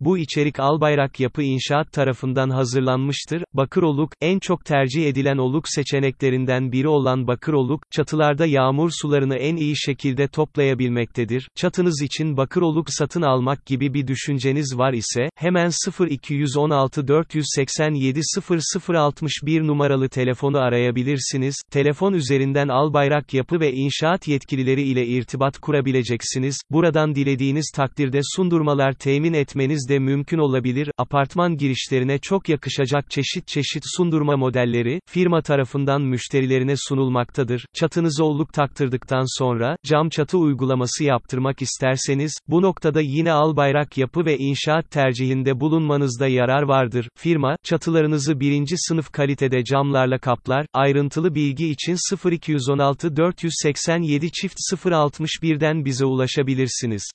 Bu içerik Albayrak Yapı İnşaat tarafından hazırlanmıştır. Bakıroluk, en çok tercih edilen oluk seçeneklerinden biri olan bakıroluk, çatılarda yağmur sularını en iyi şekilde toplayabilmektedir. Çatınız için bakıroluk satın almak gibi bir düşünceniz var ise, hemen 0216 487 0061 numaralı telefonu arayabilirsiniz. Telefon üzerinden Albayrak Yapı ve İnşaat yetkilileri ile irtibat kurabileceksiniz. Buradan dilediğiniz takdirde sundurmalar temin etmeniz de mümkün olabilir. Apartman girişlerine çok yakışacak çeşit çeşit sundurma modelleri, firma tarafından müşterilerine sunulmaktadır. Çatınızı olluk taktırdıktan sonra, cam çatı uygulaması yaptırmak isterseniz, bu noktada yine Albayrak Yapı ve İnşaat tercihinde bulunmanızda yarar vardır. Firma, çatılarınızı birinci sınıf kalitede camlarla kaplar. Ayrıntılı bilgi için 0216 487 çift 061'den bize ulaşabilirsiniz.